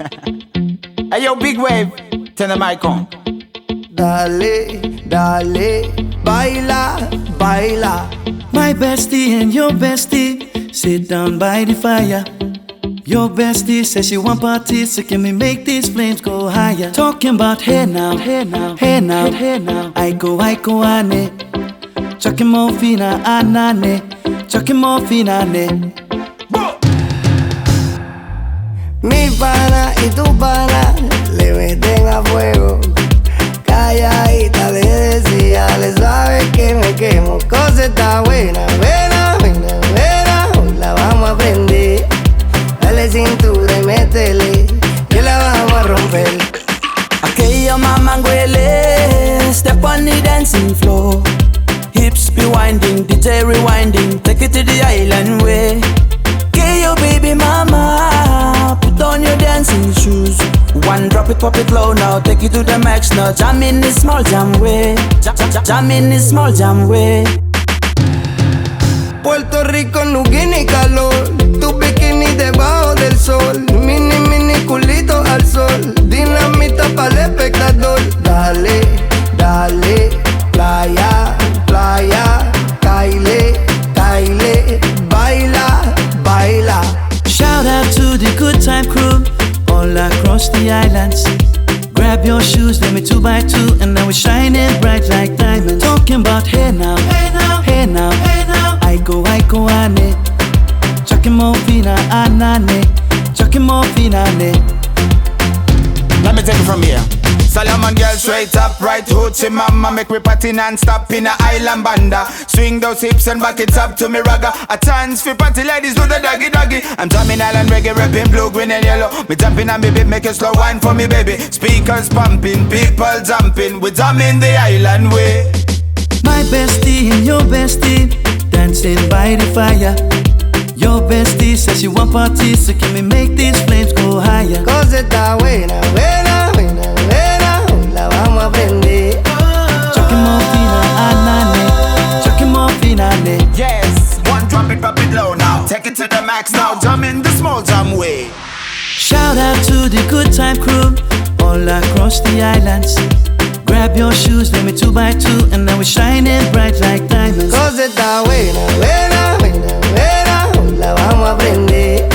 hey yo, big wave, turn the mic on. Dale, dale, baila, baila. My bestie and your bestie sit down by the fire. Your bestie says she want parties, so can we make these flames go higher? Talking about hey now, hey now, hey now, hey now. I go, I go, ane. Chucking more fina, anane. Chucking more fina, ne. Mi pana y tu pana le meten a fuego. Calladita le decía, le sabes que me quemo. Cosa está buena, buena, buena, buena. Hoy la vamos a prender. Dale cintura y métele, que la vamos a romper. Aquella mama huele, step on the dancing floor. Hips be winding, DJ rewinding, your dancing shoes. One drop it, pop it low now, take it to the max now. Jam in this small jam way, jam, jam, jam in this small jam way. Puerto Rico no tiene calor, tu bikini debajo del sol, mini mini culito al sol, dinamita para el espectador. Dale, dale, playa, playa, caile, caile, baila, baila. Shout out to the good time crew all across the islands. Grab your shoes, let me two by two, and now we're shining bright like diamonds. Talking about hey now, hey now, hey now, hey now. I go, I go, ane. Chucking more anane. Chucking more fina. Let me take it from here. Solomon girl straight up, right hoochie mama. Make me party non-stop in a island banda. Swing those hips and back it up to me ragga. A chance for party ladies do the doggy doggy. I'm drumming island reggae, rapping blue, green and yellow. Me jumping on me beat, make a slow wine for me baby. Speakers pumping, people jumping. We drumming the island way. My bestie and your bestie dancing by the fire. Your bestie says she want parties, so can we make these flames go higher? Cosa está buena, buena, buena, buena. max now, jam in the small jam way. Shout out to the good time crew all across the islands. Grab your shoes, let me two by two, and now we're shining bright like diamonds. Cause esta buena, buena, buena, buena, hoy la vamos a aprender.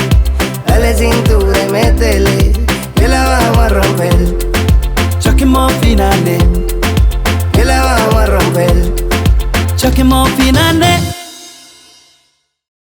Dale cintura y métele, que la vamos a romper. Choquemos finales, que la vamos a romper. Choquemos finales.